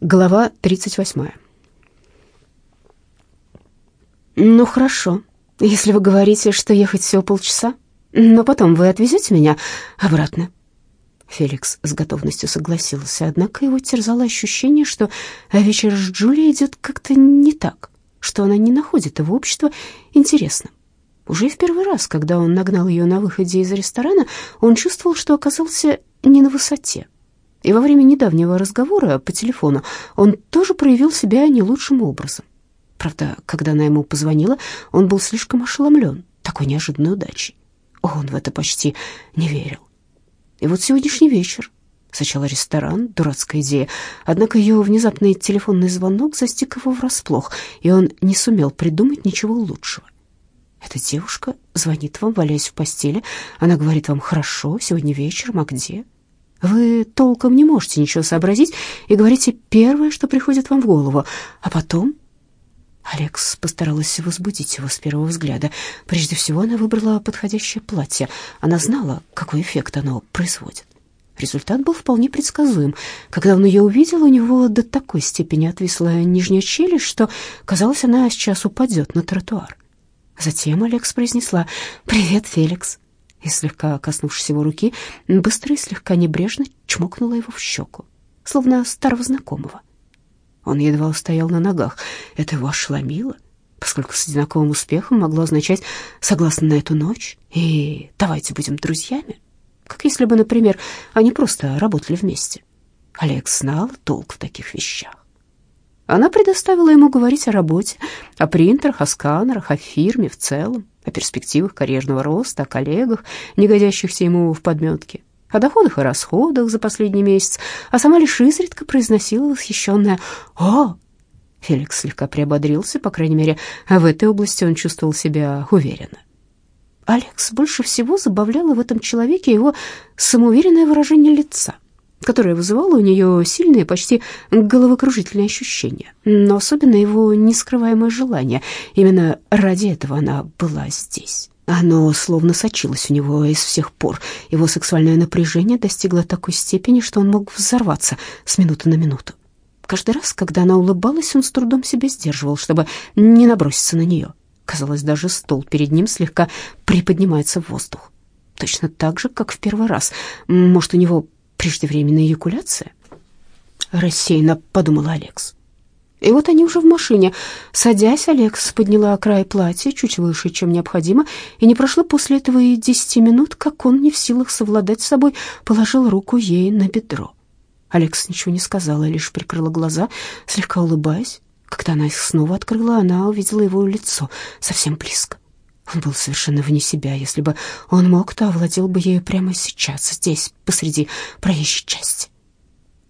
Глава 38. «Ну, хорошо, если вы говорите, что ехать всего полчаса, но потом вы отвезете меня обратно». Феликс с готовностью согласился, однако его терзало ощущение, что вечер с Джулией идет как-то не так, что она не находит его общество интересным. Уже в первый раз, когда он нагнал ее на выходе из ресторана, он чувствовал, что оказался не на высоте. И во время недавнего разговора по телефону он тоже проявил себя не лучшим образом. Правда, когда она ему позвонила, он был слишком ошеломлен такой неожиданной удачей. Он в это почти не верил. И вот сегодняшний вечер. Сначала ресторан, дурацкая идея. Однако ее внезапный телефонный звонок застиг его врасплох, и он не сумел придумать ничего лучшего. Эта девушка звонит вам, валяясь в постели. Она говорит вам «хорошо, сегодня вечером, а где?» Вы толком не можете ничего сообразить и говорите первое, что приходит вам в голову, а потом... Алекс постаралась возбудить его с первого взгляда. Прежде всего, она выбрала подходящее платье. Она знала, какой эффект оно производит. Результат был вполне предсказуем. Когда он ее увидел, у него до такой степени отвисла нижняя челюсть, что, казалось, она сейчас упадет на тротуар. Затем Алекс произнесла «Привет, Феликс» и, слегка коснувшись его руки, быстро и слегка небрежно чмокнула его в щеку, словно старого знакомого. Он едва стоял на ногах. Это его ошеломило, поскольку с одинаковым успехом могло означать «согласно на эту ночь» и «давайте будем друзьями», как если бы, например, они просто работали вместе. Олег знал толк в таких вещах. Она предоставила ему говорить о работе, о принтерах, о сканерах, о фирме в целом о перспективах карьерного роста, о коллегах, не годящихся ему в подметке, о доходах и расходах за последний месяц, а сама лишь изредка произносила восхищенное «О!». Феликс слегка приободрился, по крайней мере, в этой области он чувствовал себя уверенно. Алекс больше всего забавляло в этом человеке его самоуверенное выражение лица — которое вызывало у нее сильные, почти головокружительные ощущения, но особенно его нескрываемое желание. Именно ради этого она была здесь. Оно словно сочилось у него из всех пор. Его сексуальное напряжение достигло такой степени, что он мог взорваться с минуты на минуту. Каждый раз, когда она улыбалась, он с трудом себя сдерживал, чтобы не наброситься на нее. Казалось, даже стол перед ним слегка приподнимается в воздух. Точно так же, как в первый раз. Может, у него преждевременная эякуляция? Рассеянно подумал Алекс. И вот они уже в машине. Садясь, Алекс подняла край платья чуть выше, чем необходимо, и не прошло после этого и десяти минут, как он, не в силах совладать с собой, положил руку ей на бедро. Алекс ничего не сказала, лишь прикрыла глаза, слегка улыбаясь. Когда она их снова открыла, она увидела его лицо совсем близко. Он был совершенно вне себя. Если бы он мог, то овладел бы ею прямо сейчас, здесь, посреди проезжей части.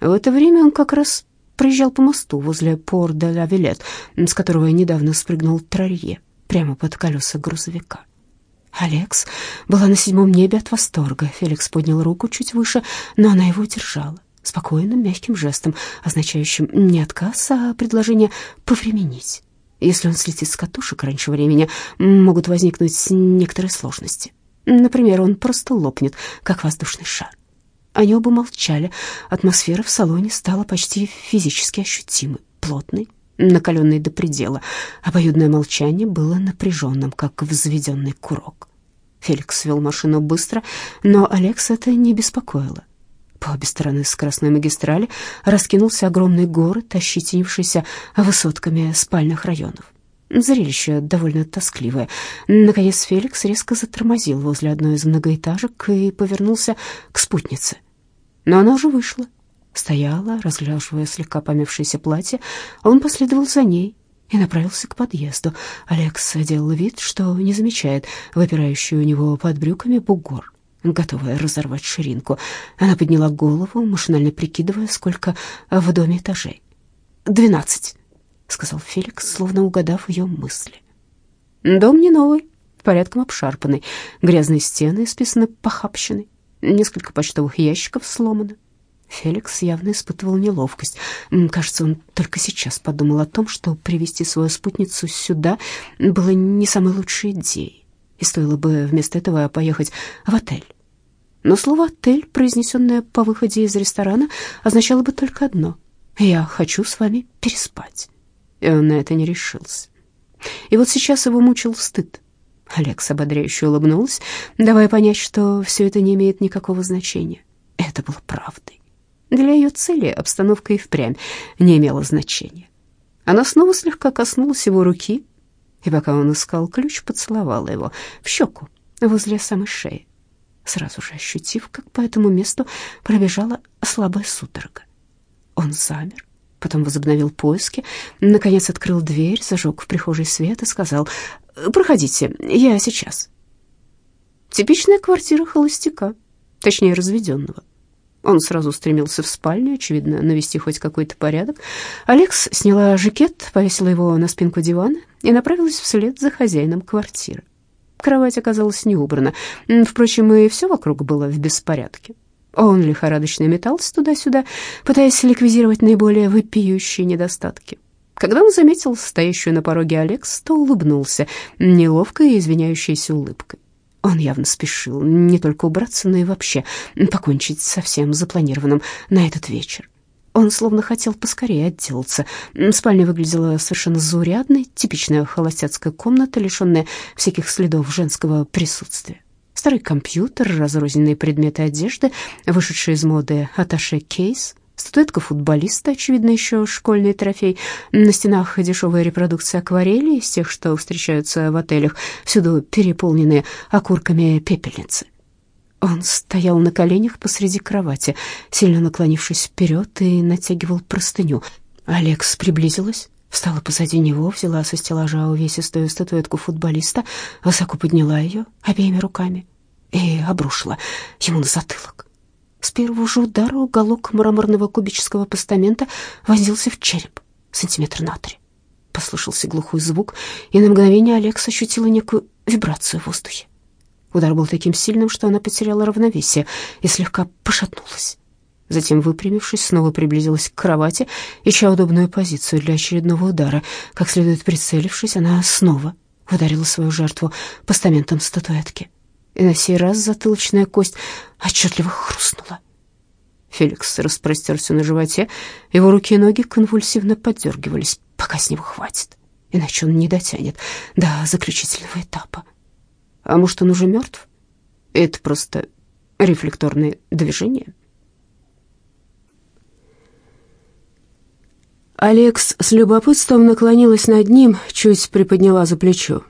В это время он как раз проезжал по мосту возле Пор-де-ла-Вилет, с которого недавно спрыгнул Трарье, прямо под колеса грузовика. Алекс была на седьмом небе от восторга. Феликс поднял руку чуть выше, но она его держала спокойным, мягким жестом, означающим не отказ, а предложение повременить. Если он слетит с катушек раньше времени, могут возникнуть некоторые сложности. Например, он просто лопнет, как воздушный шар. Они оба молчали. Атмосфера в салоне стала почти физически ощутимой, плотной, накаленной до предела. Обоюдное молчание было напряженным, как взведенный курок. Феликс вел машину быстро, но Алекс это не беспокоило. По обе стороны скоростной магистрали раскинулся огромный город, ощетинившийся высотками спальных районов. Зрелище довольно тоскливое. Наконец Феликс резко затормозил возле одной из многоэтажек и повернулся к спутнице. Но она уже вышла. Стояла, разглаживая слегка помявшееся платье. Он последовал за ней и направился к подъезду. Алекс делал вид, что не замечает выпирающий у него под брюками бугор готовая разорвать ширинку. Она подняла голову, машинально прикидывая, сколько в доме этажей. «Двенадцать», — сказал Феликс, словно угадав ее мысли. «Дом не новый, порядком обшарпанный, грязные стены исписаны похабщиной, несколько почтовых ящиков сломано». Феликс явно испытывал неловкость. Кажется, он только сейчас подумал о том, что привести свою спутницу сюда было не самой лучшей идеей, и стоило бы вместо этого поехать в отель. Но слово «отель», произнесенное по выходе из ресторана, означало бы только одно. Я хочу с вами переспать». И он на это не решился. И вот сейчас его мучил стыд. Алекс ободряюще улыбнулась, давая понять, что все это не имеет никакого значения. Это было правдой. Для ее цели обстановка и впрямь не имела значения. Она снова слегка коснулась его руки, и пока он искал ключ, поцеловала его в щеку возле самой шеи, сразу же ощутив, как по этому месту пробежала слабая судорога. Он замер, потом возобновил поиски, наконец открыл дверь, зажег в прихожей свет и сказал «Проходите, я сейчас». Типичная квартира холостяка, точнее разведенного. Он сразу стремился в спальню, очевидно, навести хоть какой-то порядок. Алекс сняла жакет, повесила его на спинку дивана и направилась вслед за хозяином квартиры. Кровать оказалась не убрана. Впрочем, и все вокруг было в беспорядке. Он лихорадочно метался туда-сюда, пытаясь ликвидировать наиболее выпиющие недостатки. Когда он заметил стоящую на пороге Алекс, то улыбнулся, неловкой и извиняющейся улыбкой. Он явно спешил не только убраться, но и вообще покончить со всем запланированным на этот вечер. Он словно хотел поскорее отделаться. Спальня выглядела совершенно заурядной, типичная холостяцкая комната, лишенная всяких следов женского присутствия. Старый компьютер, разрозненные предметы одежды, вышедшие из моды аташе-кейс — Статуэтка футболиста, очевидно, еще школьный трофей. На стенах дешевая репродукция акварели из тех, что встречаются в отелях, всюду переполненные окурками пепельницы. Он стоял на коленях посреди кровати, сильно наклонившись вперед и натягивал простыню. Алекс приблизилась, встала позади него, взяла со стеллажа увесистую статуэтку футболиста, высоко подняла ее обеими руками и обрушила ему на затылок. С первого же удара уголок мраморного кубического постамента вонзился в череп, сантиметр на три. Послышался глухой звук, и на мгновение Алекс ощутила некую вибрацию в воздухе. Удар был таким сильным, что она потеряла равновесие и слегка пошатнулась. Затем, выпрямившись, снова приблизилась к кровати, ища удобную позицию для очередного удара. Как следует прицелившись, она снова ударила свою жертву постаментом статуэтки и на сей раз затылочная кость отчетливо хрустнула. Феликс распростерся на животе, его руки и ноги конвульсивно подергивались, пока с него хватит, иначе он не дотянет до заключительного этапа. А может, он уже мертв? Это просто рефлекторные движения? Алекс с любопытством наклонилась над ним, чуть приподняла за плечо.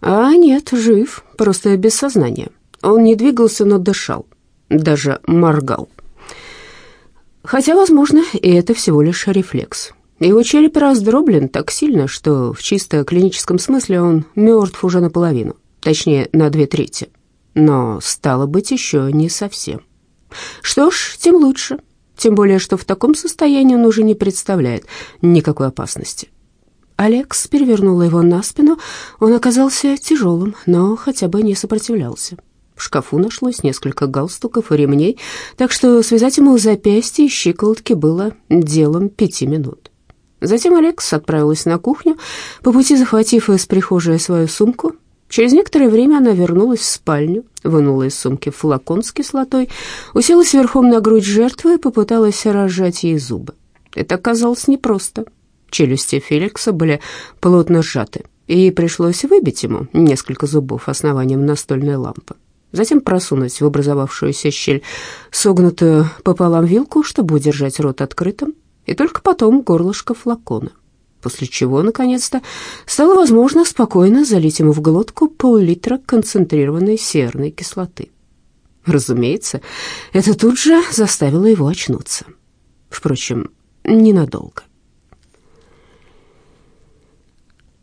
А нет, жив, просто без сознания. Он не двигался, но дышал, даже моргал. Хотя, возможно, и это всего лишь рефлекс. Его череп раздроблен так сильно, что в чисто клиническом смысле он мертв уже наполовину, точнее, на две трети. Но, стало быть, еще не совсем. Что ж, тем лучше. Тем более, что в таком состоянии он уже не представляет никакой опасности. Алекс перевернула его на спину. Он оказался тяжелым, но хотя бы не сопротивлялся. В шкафу нашлось несколько галстуков и ремней, так что связать ему запястья и щиколотки было делом пяти минут. Затем Алекс отправилась на кухню, по пути захватив из прихожей свою сумку. Через некоторое время она вернулась в спальню, вынула из сумки флакон с кислотой, уселась верхом на грудь жертвы и попыталась разжать ей зубы. Это оказалось непросто. Челюсти Феликса были плотно сжаты, и ей пришлось выбить ему несколько зубов основанием настольной лампы. Затем просунуть в образовавшуюся щель согнутую пополам вилку, чтобы удержать рот открытым, и только потом горлышко флакона. После чего, наконец-то, стало возможно спокойно залить ему в глотку пол-литра концентрированной серной кислоты. Разумеется, это тут же заставило его очнуться. Впрочем, ненадолго.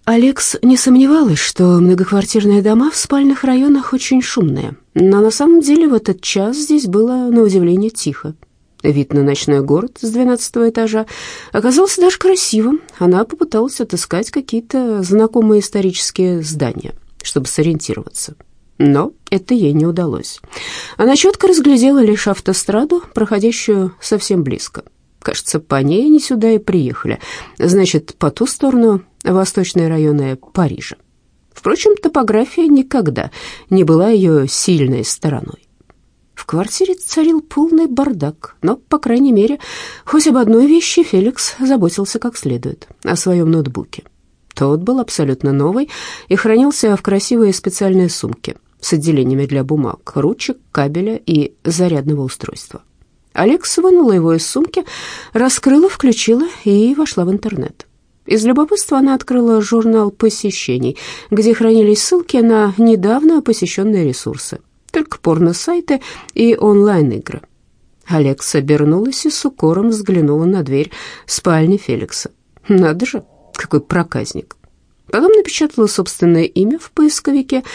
Алекс не сомневалась, что многоквартирные дома в спальных районах очень шумные, но на самом деле в этот час здесь было, на удивление, тихо. Вид на ночной город с двенадцатого этажа оказался даже красивым. Она попыталась отыскать какие-то знакомые исторические здания, чтобы сориентироваться. Но это ей не удалось. Она четко разглядела лишь автостраду, проходящую совсем близко. Кажется, по ней они сюда и приехали. Значит, по ту сторону восточные районы Парижа. Впрочем, топография никогда не была ее сильной стороной. В квартире царил полный бардак, но, по крайней мере, хоть об одной вещи Феликс заботился как следует, о своем ноутбуке. Тот был абсолютно новый и хранился в красивой специальной сумке с отделениями для бумаг, ручек, кабеля и зарядного устройства. Алекс вынула его из сумки, раскрыла, включила и вошла в интернет. Из любопытства она открыла журнал посещений, где хранились ссылки на недавно посещенные ресурсы, только порно-сайты и онлайн-игры. Алекс обернулась и с укором взглянула на дверь спальни Феликса. Надо же, какой проказник. Потом напечатала собственное имя в поисковике.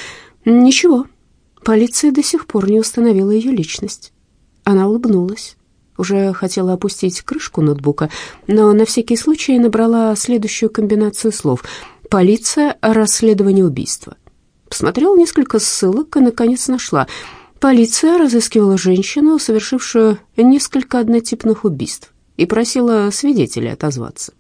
Ничего, полиция до сих пор не установила ее личность. Она улыбнулась. Уже хотела опустить крышку ноутбука, но на всякий случай набрала следующую комбинацию слов. «Полиция. Расследование убийства». Посмотрела несколько ссылок и, наконец, нашла. Полиция разыскивала женщину, совершившую несколько однотипных убийств, и просила свидетелей отозваться.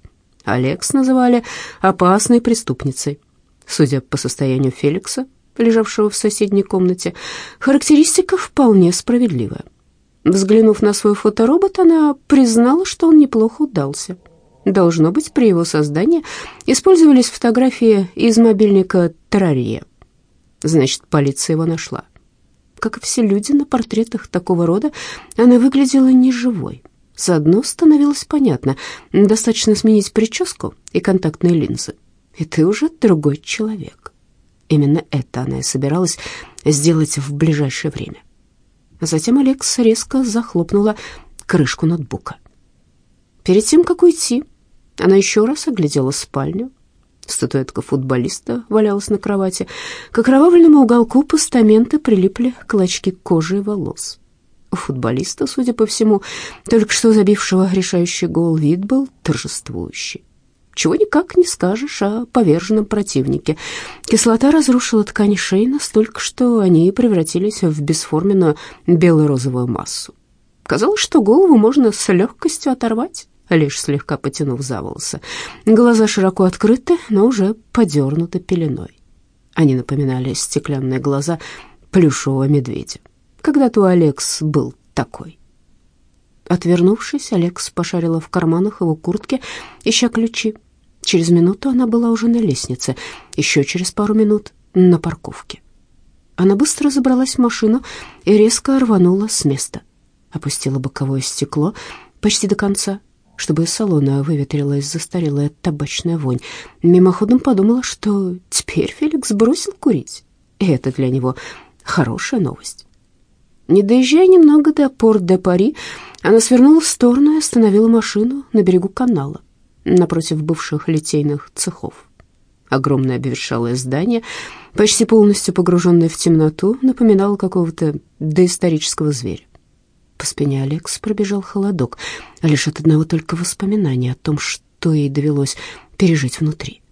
Алекс называли опасной преступницей. Судя по состоянию Феликса, лежавшего в соседней комнате, характеристика вполне справедливая. Взглянув на свой фоторобот, она признала, что он неплохо удался. Должно быть, при его создании использовались фотографии из мобильника Террария. Значит, полиция его нашла. Как и все люди на портретах такого рода, она выглядела неживой. Заодно становилось понятно, достаточно сменить прическу и контактные линзы, и ты уже другой человек. Именно это она и собиралась сделать в ближайшее время. Затем Алекс резко захлопнула крышку ноутбука. Перед тем, как уйти, она еще раз оглядела спальню. Статуэтка футболиста валялась на кровати. К окровавленному уголку постамента прилипли клочки кожи и волос. У футболиста, судя по всему, только что забившего решающий гол, вид был торжествующий. Чего никак не скажешь о поверженном противнике. Кислота разрушила ткани шеи настолько, что они превратились в бесформенную бело-розовую массу. Казалось, что голову можно с легкостью оторвать, лишь слегка потянув за волосы. Глаза широко открыты, но уже подернуты пеленой. Они напоминали стеклянные глаза плюшевого медведя. Когда-то у Алекс был такой. Отвернувшись, Алекс пошарила в карманах его куртки, ища ключи. Через минуту она была уже на лестнице, еще через пару минут на парковке. Она быстро забралась в машину и резко рванула с места. Опустила боковое стекло почти до конца, чтобы из салона выветрилась застарелая табачная вонь. Мимоходом подумала, что теперь Феликс бросил курить, и это для него хорошая новость. Не доезжая немного до Порт-де-Пари, она свернула в сторону и остановила машину на берегу канала, напротив бывших литейных цехов. Огромное обветшалое здание, почти полностью погруженное в темноту, напоминало какого-то доисторического зверя. По спине Алекс пробежал холодок, лишь от одного только воспоминания о том, что ей довелось пережить внутри.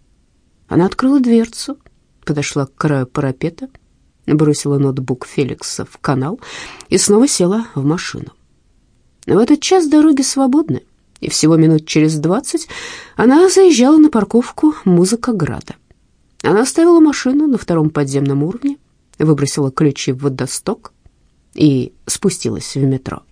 Она открыла дверцу, подошла к краю парапета, бросила ноутбук Феликса в канал и снова села в машину. В этот час дороги свободны, и всего минут через двадцать она заезжала на парковку «Музыка Града». Она оставила машину на втором подземном уровне, выбросила ключи в водосток и спустилась в метро.